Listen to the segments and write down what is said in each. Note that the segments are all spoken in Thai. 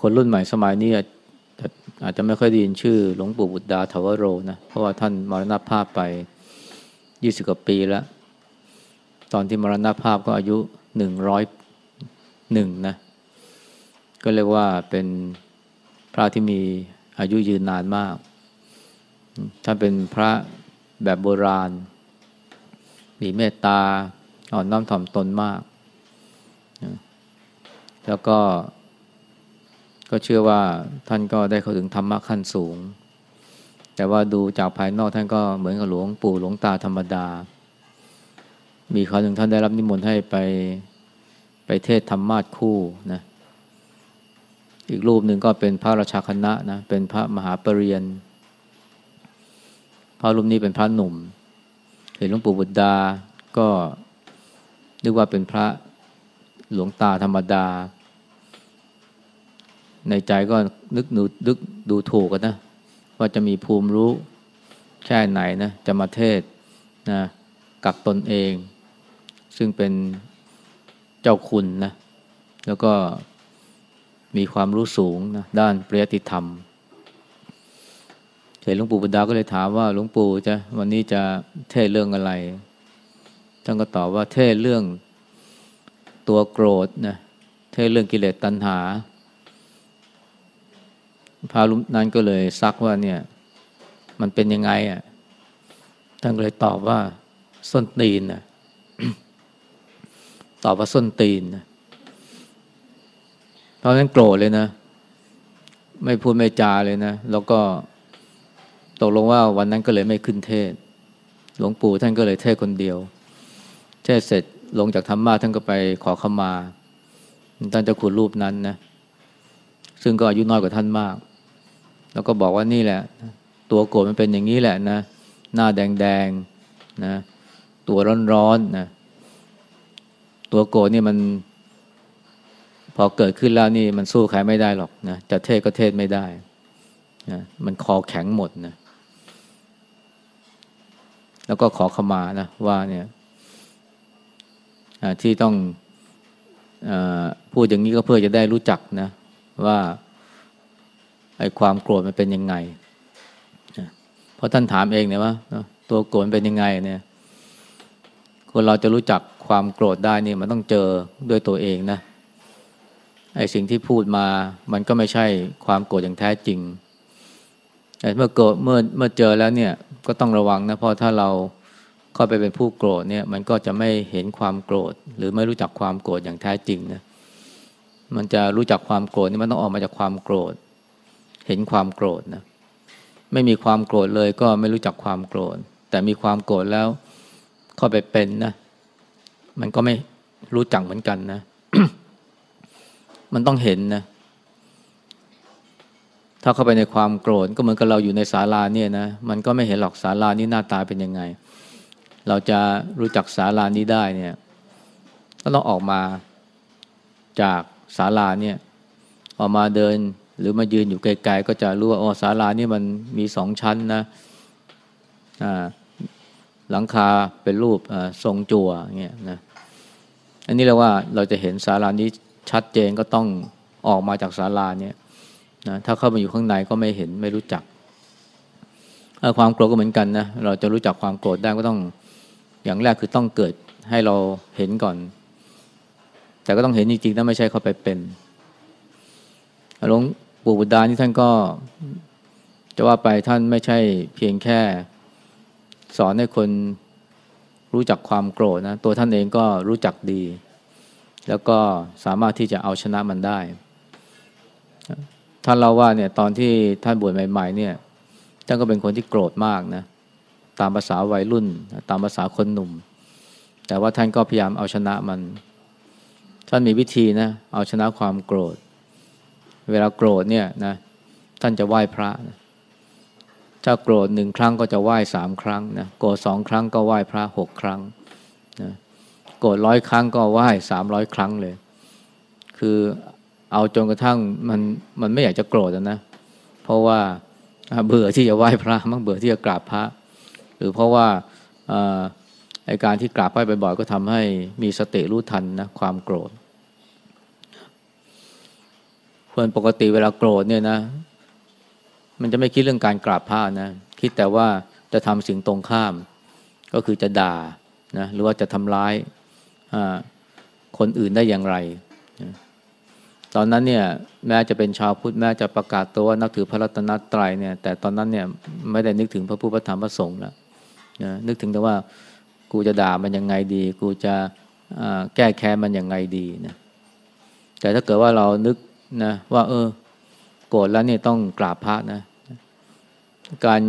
คนรุ่นใหม่สมัยนี้อาจจะไม่ค่อยได้ยินชื่อหลวงปู่บุตรดาทวโรนะ เพราะว่าท่านมรณภาพไปยี่สิบกว่าปีแล้ว ตอนที่มรณภาพก็อายุหนึ่งร้อยหนึ่งนะ ก็เรียกว่าเป็นพระที่มีอายุยืนนานมาก ท่านเป็นพระแบบโบราณ มีเมตตาอ่อนน้อมถ่อมตนมาก แล้วก็ ก็เชื่อว่าท่านก็ได้เข้าถึงธรรมะขั้นสูง แต่ว่าดูจากภายนอกท่านก็เหมือนกับหลวงปู่หลวงตาธรรมดา มีคราวหนึ่งท่านได้รับนิมนต์ให้ไปไปเทศธรรมาทคู่นะอีกรูปหนึ่งก็เป็นพระราชาคณะนะเป็นพระมหาปรริญญาพระรูปนี้เป็นพระหนุ่ม เห็นหลวงปู่บุตรดา ก็นึกว่าเป็นพระหลวงตาธรรมดา ในใจก็นึกดูนึกดูถูกกันนะ ว่าจะมีภูมิรู้แค่ไหนนะจะมาเทศนะกับตนเอง ซึ่งเป็นเจ้าคุณนะแล้วก็มีความรู้สูงนะด้านปริยติธรรมเห็นหลวงปู่บุดาก็เลยถามว่าหลวงปู่จะวันนี้จะเทศเรื่องอะไร ท่านก็ตอบว่าเทศเรื่องตัวโกรธนะเทศเรื่องกิเลสตัณหา พระรูปนั้นก็เลยซักว่าเนี่ย มันเป็นยังไงอะท่านก็เลยตอบว่า ส้นตีนนะตอบว่าส้นตีนนะเพราะนั้นโกรธเลยนะ ไม่พูดไม่จาเลยนะ แล้วก็ตกลงว่าวันนั้นก็เลยไม่ขึ้นเทศ หลวงปู่ท่านก็เลยเทศคนเดียว เทศเสร็จลงจากธรรมะท่านก็ไปขอขมา ท่านจะขุดรูปนั้นนะ ซึ่งก็อายุน้อยกว่าท่านมาก แล้วก็บอกว่านี่แหละ ตัวโกรธมันเป็นอย่างนี้แหละนะ หน้าแดงๆนะ ตัวร้อนๆนะ ตัวโกรธนี่มัน พอเกิดขึ้นแล้วนี่มันสู้ใครไม่ได้หรอกนะ จะเทศก็เทศไม่ได้นะมันคอแข็งหมดนะ แล้วก็ขอขมานะว่าเนี่ยที่ต้องอพูดอย่างนี้ก็เพื่อจะได้รู้จักนะ ว่า ไอ้ความโกรธมันเป็นยังไงเพราะท่านถามเองเนี่ยว่าตัวโกรธเป็นยังไงเนี่ยคนเราจะรู้จักความโกรธได้นี่มันต้องเจอด้วยตัวเองนะไอ้สิ่งที่พูดมามันก็ไม่ใช่ความโกรธอย่างแท้จริง แต่เมื่อโกรธเมื่อเมื่อเจอแล้วเนี่ยก็ต้องระวังนะเพราะถ้าเราเข้าไปเป็นผู้โกรธเนี่ย มันก็จะไม่เห็นความโกรธ หรือไม่รู้จักความโกรธอย่างแท้จริงนะมันจะรู้จักความโกรธนี่มันต้องออกมาจากความโกรธ เห็นความโกรธนะไม่มีความโกรธเลยก็ไม่รู้จักความโกรธ แต่มีความโกรธแล้วเข้าไปเป็นนะมันก็ไม่รู้จักเหมือนกันนะ มันต้องเห็นนะ ถ้าเข้าไปในความโกรธก็เหมือนกับเราอยู่ในศาลาเนี่ยนะ มันก็ไม่เห็นหรอกศาลานี้หน้าตาเป็นยังไง เราจะรู้จักศาลานี้ได้เนี่ย ก็ต้องออกมาจากศาลาเนี่ย ออกมาเดิน หรือมายืนอยู่ไกลๆก็จะรู้ว่าอ๋อศาลานี่มันมีสองชั้นนะอ่าหลังคาเป็นรูปทรงจั่วเงี้ยนะอันนี้เราว่าเราจะเห็นศาลานี้ชัดเจนก็ต้องออกมาจากศาลาเนี่ยนะถ้าเข้ามาอยู่ข้างในก็ไม่เห็นไม่รู้จักความโกรธก็เหมือนกันนะเราจะรู้จักความโกรธได้ก็ต้องอย่างแรกคือต้องเกิดให้เราเห็นก่อน แต่ก็ต้องเห็นจริงๆนะไม่ใช่เข้าไปเป็นหลวง ปู่บุตรดานี่ท่านก็จะว่าไปท่านไม่ใช่เพียงแค่ สอนให้คนรู้จักความโกรธนะตัวท่านเองก็รู้จักดี แล้วก็สามารถที่จะเอาชนะมันได้ ท่านเล่าว่าเนี่ยตอนที่ท่านบวชใหม่ ๆ เนี่ยท่านก็เป็นคนที่โกรธมากนะตามภาษาวัยรุ่น ตามภาษาคนหนุ่ม แต่ว่าท่านก็พยายามเอาชนะมัน ท่านมีวิธีนะเอาชนะความโกรธ เวลาโกรธเนี่ยนะท่านจะไหว้พระนะถ้าโกรธหนึ่งครั้งก็จะไหว้สามครั้งนะโกรธสองครั้งก็ไหว้พระหกครั้งนะโกรธร้อยครั้งก็ไหว้สามร้อยครั้งเลย คือเอาจนกระทั่งมันมันไม่อยากจะโกรธนะ เพราะว่าเบื่อที่จะไหว้พระมั่งเบื่อที่จะกราบพระ หรือเพราะว่าไอการที่กราบไหว้บ่อยๆก็ทำให้มีสติรู้ทันนะความโกรธเพรา คนปกติเวลาโกรธเนี่ยนะ มันจะไม่คิดเรื่องการกราบพระนะ คิดแต่ว่าจะทำสิ่งตรงข้าม ก็คือจะด่านะหรือว่าจะทำร้ายคนอื่นได้อย่างไร ตอนนั้นเนี่ยแม้จะเป็นชาวพุทธแม้จะประกาศตัวว่านับถือพระรัตนตรัยเนี่ย แต่ตอนนั้นเนี่ยไม่ได้นึกถึงพระพุทธพระธรรมพระสงฆ์แล้วนะนึกถึงแต่ว่ากูจะด่ามันยังไงดี กูจะแก้แค้นมันยังไงดีนะแต่ถ้าเกิดว่าเรานึก นะว่า เออ โกรธแล้วเนี่ยต้องกราบพระนะ การ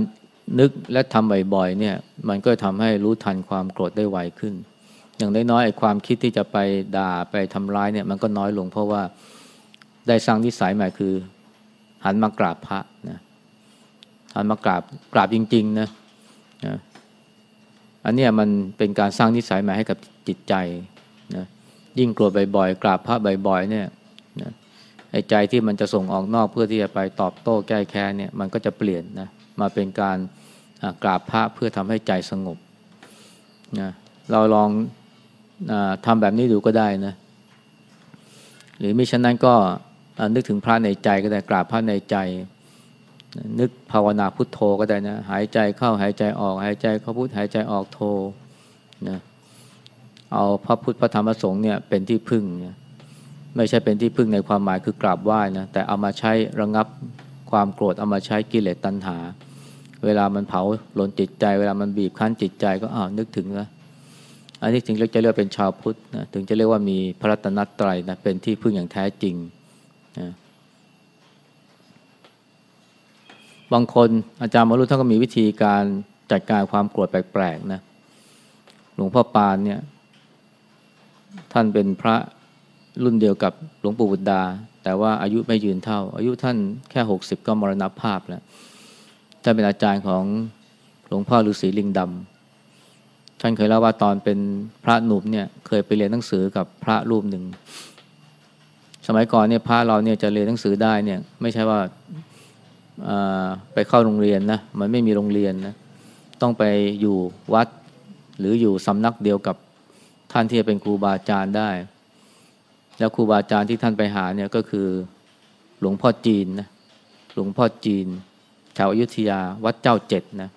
นึกและทำบ่อยๆเนี่ย มันก็ทำให้รู้ทันความโกรธได้ไวขึ้น อย่างน้อยๆไอ้ความคิดที่จะไปด่าไปทำร้ายเนี่ย มันก็น้อยลงเพราะว่าได้สร้างนิสัยใหม่คือ หันมากราบพระนะหันมากราบกราบจริง ๆ นะนะอันนี้มันเป็นการสร้างนิสัยใหม่ให้กับจิตใจนะยิ่งโกรธบ่อยๆ กราบพระบ่อยๆเนี่ยนะ ไอ้ใจที่มันจะส่งออกนอกเพื่อที่จะไปตอบโต้แก้แค้นเนี่ยมันก็จะเปลี่ยนนะมาเป็นการกราบพระเพื่อทำให้ใจสงบนะเราลองอทำแบบนี้ดูก็ได้นะหรือมิฉะนั้นก็นึกถึงพระในใจก็ได้กราบพระในใจ นึกภาวนาพุทโธก็ได้นะหายใจเข้าหายใจออก หายใจเข้าพุทหายใจออกโธนะเอาพระพุทธพระธรรมพระสงฆ์เนี่ยเป็นที่พึ่งเนี่ย ไม่ใช่เป็นที่พึ่งในความหมายคือกราบไหว้นะแต่เอามาใช้ระงับความโกรธเอามาใช้กิเลสตัณหา เวลามันเผาหล่นจิตใจ เวลามันบีบคั้นจิตใจก็อ้าวนึกถึงนะอันนี้ถึงจะเรียกเป็นชาวพุทธนะถึงจะเรียกว่ามีพระรัตนตรัยนะเป็นที่พึ่งอย่างแท้จริงนะบางคนอาจารย์มารุท่านก็มีวิธีการจัดการความโกรธแปลกๆนะหลวงพ่อปานเนี่ยท่านเป็นพระ รุ่นเดียวกับหลวงปู่บุตรดา แต่ว่าอายุไม่ยืนเท่า อายุท่านแค่หกสิบก็มรณภาพแล้วท่านเป็นอาจารย์ของหลวงพ่อฤาษีลิงดำท่านเคยเล่าว่าตอนเป็นพระหนุ่มเนี่ยเคยไปเรียนหนังสือกับพระรูปหนึ่ง สมัยก่อนเนี่ยพระเราเนี่ยจะเรียนหนังสือได้เนี่ยไม่ใช่ว่าไปเข้าโรงเรียนนะมันไม่มีโรงเรียนนะต้องไปอยู่วัดหรืออยู่สำนักเดียวกับท่านที่จะเป็นครูบาอาจารย์ได้ แล้วครูบาอาจารย์ที่ท่านไปหาเนี่ยก็คือหลวงพ่อจีนนะหลวงพ่อจีนแถวอยุธยาวัดเจ้าเจ็ดนะ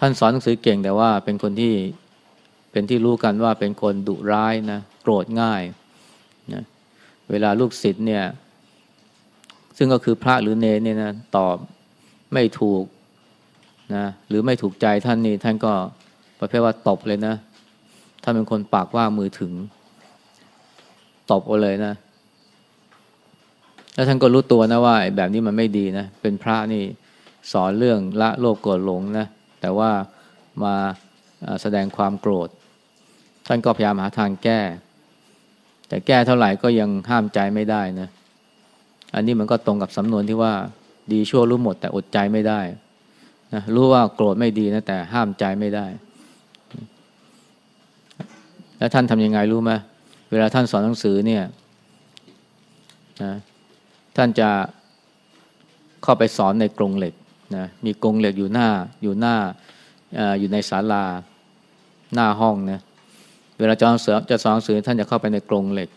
ท่านสอนหนังสือเก่งแต่ว่าเป็นคนที่เป็นที่รู้กันว่าเป็นคนดุร้ายนะโกรธง่ายนะเวลาลูกศิษย์เนี่ย ซึ่งก็คือพระหรือเนเนี่ยนะตอบไม่ถูกนะหรือไม่ถูกใจท่านนี่ท่านก็ประเภทว่าตบเลยนะถ้านเป็นคนปากว่ามือถึง ตบเอาเลยนะ แล้วท่านก็รู้ตัวนะว่าแบบนี้มันไม่ดีนะ เป็นพระนี่สอนเรื่องละโลภโกรธหลงนะ แต่ว่ามาแสดงความโกรธ ท่านก็พยายามหาทางแก้ แต่แก้เท่าไหร่ก็ยังห้ามใจไม่ได้นะ อันนี้มันก็ตรงกับสำนวนที่ว่าดีชั่วรู้หมด แต่อดใจไม่ได้นะรู้ว่าโกรธไม่ดีนะแต่ห้ามใจไม่ได้ แล้วท่านทำยังไงรู้ไหม เวลาท่านสอนหนังสือเนี่ยนะท่านจะเข้าไปสอนในกรงเหล็กนะมีกรงเหล็กอยู่หน้าอยู่หน้าออยู่ในศาลาหน้าห้องนะเวลาจะสอนจะสอนหนังสือท่านจะเข้าไปในกรงเหล็ก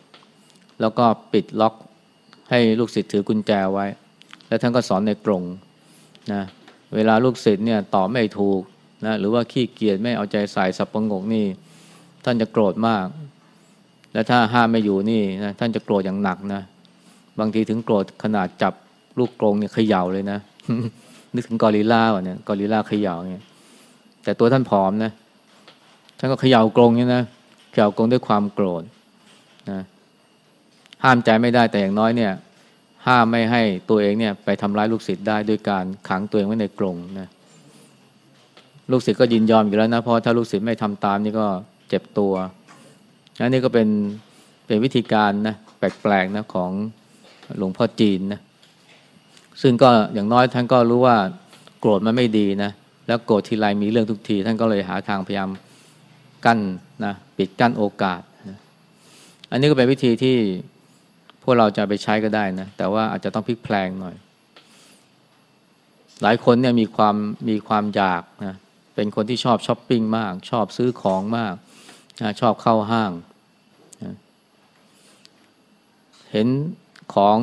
แล้วก็ปิดล็อกให้ลูกศิษย์ถือกุญแจไว้ แล้วท่านก็สอนในกรงนะเวลาลูกศิษย์เนี่ยตอบไม่ถูกนะหรือว่าขี้เกียจไม่เอาใจใส่สับประงกนี่ ท่านจะโกรธมาก และถ้าห้ามไม่อยู่นี่นะท่านจะโกรธอย่างหนักนะบางทีถึงโกรธขนาดจับลูกกรงเนี่ยเขย่าเลยนะนึกถึงกอริลลาวะเนี่ยกอริลลาเขย่าเนี่ย แต่ตัวท่านผอมนะท่านก็เขย่ากรงเนี่ยนะเขย่ากรงด้วยความโกรธนะห้ามใจไม่ได้แต่อย่างน้อยเนี่ย ห้ามไม่ให้ตัวเองเนี่ย ไปทำร้ายลูกศิษย์ได้ด้วยการขังตัวเองไว้ในกรงนะลูกศิษย์ก็ยินยอมอยู่แล้วนะเพราะถ้าลูกศิษย์ไม่ทำตามนี่ก็เจ็บตัว อันนี้ก็เป็นเป็นวิธีการนะแปลกๆนะของหลวงพ่อจีนนะซึ่งก็อย่างน้อยท่านก็รู้ว่าโกรธมันไม่ดีนะแล้วโกรธทีไรมีเรื่องทุกที ท่านก็เลยหาทางพยายามกั้นนะปิดกั้นโอกาสนะอันนี้ก็เป็นวิธีที่พวกเราจะไปใช้ก็ได้นะแต่ว่าอาจจะต้องพลิกแพลงหน่อย หลายคนเนี่ยมีความมีความอยากนะเป็นคนที่ชอบช้อปปิ้งมาก ชอบซื้อของมากชอบเข้าห้าง เห็นของ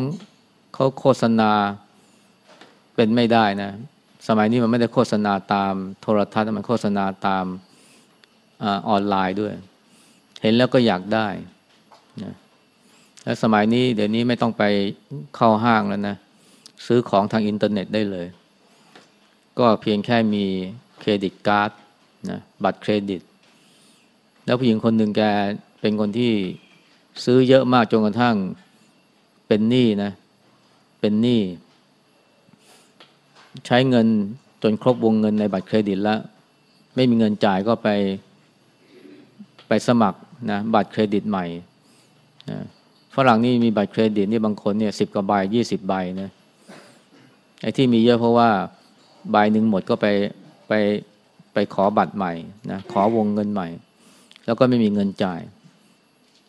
เขาโฆษณาเป็นไม่ได้นะ สมัยนี้มันไม่ได้โฆษณาตามโทรทัศน์มันโฆษณาตามออนไลน์ด้วย เห็นแล้วก็อยากได้นะและสมัยนี้เดี๋ยวนี้ไม่ต้องไปเข้าห้างแล้วนะ ซื้อของทางอินเทอร์เน็ตได้เลย ก็เพียงแค่มีเครดิตการ์ดนะบัตรเครดิต แล้วผู้หญิงคนหนึ่งแกเป็นคนที่ซื้อเยอะมากจนกระทั่ง เป็นหนี้นะ เป็นหนี้ใช้เงินจนครบวงเงินในบัตรเครดิตแล้ว ไม่มีเงินจ่ายก็ไปไปสมัครนะบัตรเครดิตใหม่นะฝรั่งนี่มีบัตรเครดิตนี่บางคนเนี่ยสิบกว่าใบยี่สิบใบนะไอ้ที่มีเยอะเพราะว่าใบหนึ่งหมดก็ไปไปไปขอบัตรใหม่นะขอวงเงินใหม่ แล้วก็ไม่มีเงินจ่าย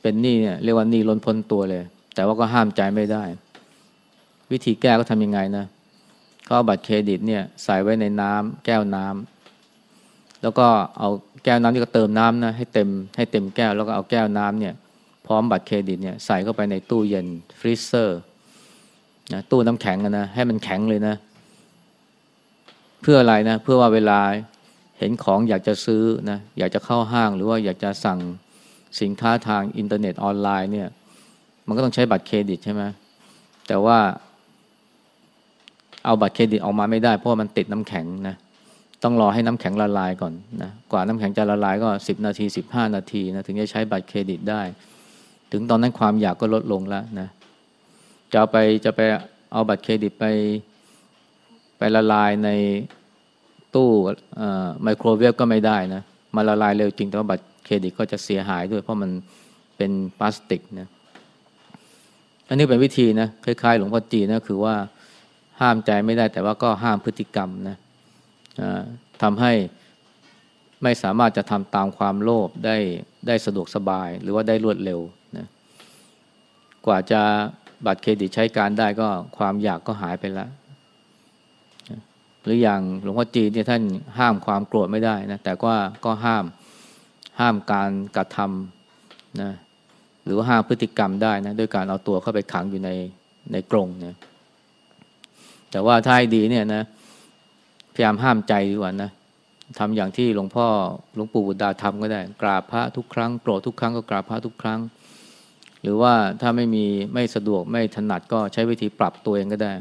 เป็นหนี้เนี่ยเรียกว่าหนี้ล้นพ้นตัวเลย แต่ว่าก็ห้ามใจไม่ได้ วิธีแก้ก็ทำยังไงนะก็เอาบัตรเครดิตเนี่ยใส่ไว้ในน้ำแก้วน้ำแล้วก็เอาแก้วน้ำที่ก็เติมน้ำนะให้เต็มให้เต็มแก้วแล้วก็เอาแก้วน้ำเนี่ยพร้อมบัตรเครดิตเนี่ยใส่เข้าไปในตู้เย็นฟรีเซอร์นะตู้น้ำแข็งนะให้มันแข็งเลยนะ เพื่ออะไรนะ เพื่อว่าเวลาเห็นของอยากจะซื้อนะอยากจะเข้าห้างหรือว่าอยากจะสั่งสินค้าทางอินเทอร์เน็ตออนไลน์เนี่ย มันก็ต้องใช้บัตรเครดิตใช่ไหมแต่ว่า เอาบัตรเครดิตออกมาไม่ได้ เพราะมันติดน้ำแข็งนะต้องรอให้น้ำแข็งละลายก่อนนะกว่าน้ำแข็งจะละลายก็สิบนาทีสิบห้านาทีนะถึงจะใช้บัตรเครดิตได้ ถึงตอนนั้นความอยากก็ลดลงแล้วนะจะไปจะไปเอาบัตรเครดิตไปไปละลายในตู้ไมโครเวฟก็ไม่ได้นะมาละลายเร็วจริงแต่ว่าบัตรเครดิตก็จะเสียหายด้วยเพราะมันเป็นพลาสติกนะ อันนี้เป็นวิธีนะคล้ายๆ หลวงพ่อจีนะคือว่าห้ามใจไม่ได้แต่ว่าก็ห้ามพฤติกรรมนะทำให้ไม่สามารถจะทำตามความโลภได้ได้สะดวกสบายหรือว่าได้รวดเร็วนะกว่าจะบัตรเครดิตใช้การได้ก็ความอยากก็หายไปแล้วหรืออย่างหลวงพ่อจีนเนี่ยท่านห้ามความโกรธไม่ได้นะแต่ก็ก็ห้ามห้ามการกระทำนะ หรือว่าห้ามพฤติกรรมได้นะด้วยการเอาตัวเข้าไปขังอยู่ในในกรงเนี่ยแต่ว่าถ้าให้ดีเนี่ยนะพยายามห้ามใจดีกว่านะทำอย่างที่หลวงพ่อหลวงปู่บุตรดาทำก็ได้ กราบพระทุกครั้งโกรธทุกครั้งก็กราบพระทุกครั้ง หรือว่าถ้าไม่มีไม่สะดวกไม่ถนัดก็ใช้วิธีปรับตัวเองก็ได้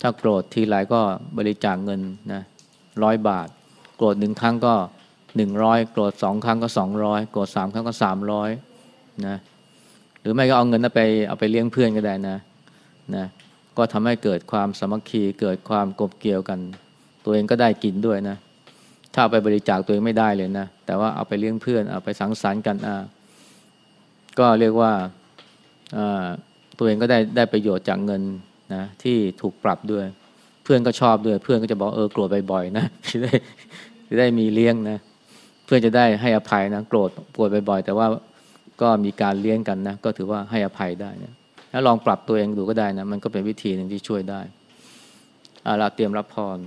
ถ้าโกรธทีไรก็บริจาคเงินนะร้อยบาท โกรธหนึ่งครั้งก็หนึ่งร้อยโกรธสองครั้งก็สองร้อยโกรธสามครั้งก็สามร้อยนะ หรือไม่ก็เอาเงินนั้นไปเอาไปเลี้ยงเพื่อนก็ได้นะนะก็ทำให้เกิดความสมัคคีเกิดความกบเกี่ยวกัน ตัวเองก็ได้กินด้วยนะ ถ้าาไปบริจาคตัวเองไม่ได้เลยนะ แต่ว่าเอาไปเลี้ยงเพื่อนเอาไปสังสรรค์กันอ่าก็เรียกว่าตัวเองก็ได้ได้ประโยชน์จากเงินนะที่ถูกปรับด้วย เพื่อนก็ชอบด้วย เพื่อนก็จะบอกเออโกรธบ่อยๆนะจะได้จะได้มีเลี้ยงนะ เพื่อนจะได้ให้อภัยนะโกรธโกรธบ่อยๆแต่ว่า ก็มีการเลี้ยงกันนะก็ถือว่าให้อภัยได้นะแล้วลองปรับตัวเองดูก็ได้นะมันก็เป็นวิธีหนึ่งที่ช่วยได้อาลาเตรียมรับพร